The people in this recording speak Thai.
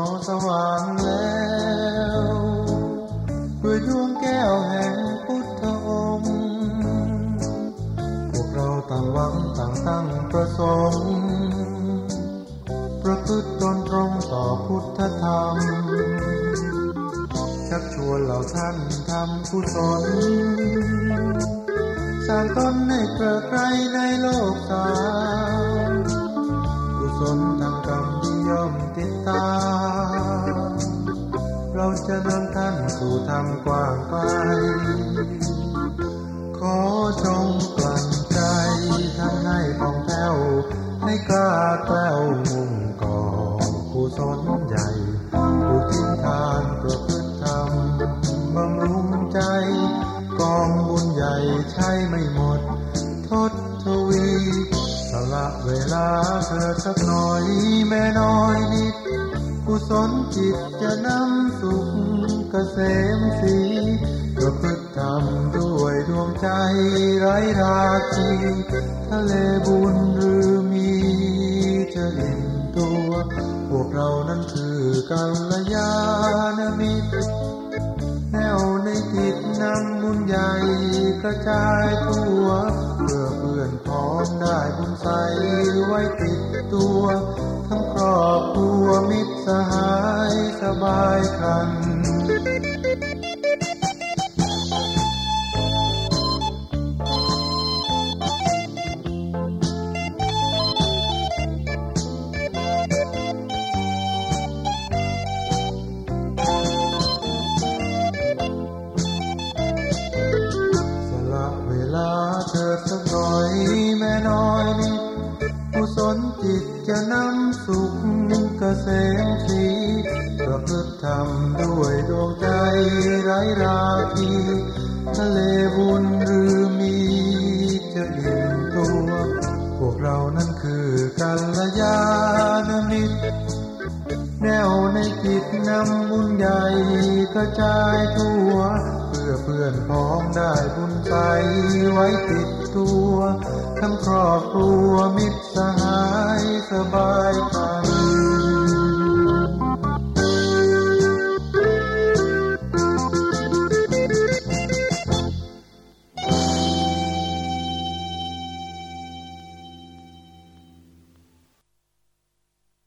อสว่างแล้วด้วยดวงแก้วแห่งพุทธองค์พวกเราต่างหวังต่างตั้งประสงค์ประพฤติตนตรงต่อพุทธธรรม ชักชวนเหล่าท่านทำกุศลสร้างตนให้เกิดใครในโลกสาวกุศลทาง จะนำท่านสู่ธรรมกว้างไกลขอจงกลั่นใจท่านให้ผ่องแผ้วให้กล้าแกล้วมุ่งก่อกุศลใหญ่ผู้ทิ้งทานประพฤติธรรมบำรุงใจกองบุญใหญ่ใช้ไม่หมด ทดทวีสละเวลาเธอสักหน่อยแม่น้อยนิด กุศลจิตจะนำสุขเกษมสีประพฤติธรรมด้วยดวงใจไร้ราคีทะเลบุญหรือมีจะอิ่มตัว พวกเรานั้นคือกัลยาณมิตรแนวในจิตนำบุญใหญ่กระจายทั่ว เพื่อเพื่อนพ้องได้บุญใสไว้ติดตัว ทั้งครอบครัวมิตร สหายสบายคัน สละเวลาเถิดสักหน่อยแม่น้อยนิดกุศลจิตจะนำสุข ษมสีประพฤติธรรมด้วยดวงใจไร้ราคีทะเลบุญหรือมีจะอิ่มตัว พวกเรานั้นคือกัลยาณมิตร แนวในจิตนำบุญใหญ่กระจายทั่ว เพื่อเพื่อนพ้องได้บุญใจไว้ติดตัว ทั้งครอบครัวมิตรสหาย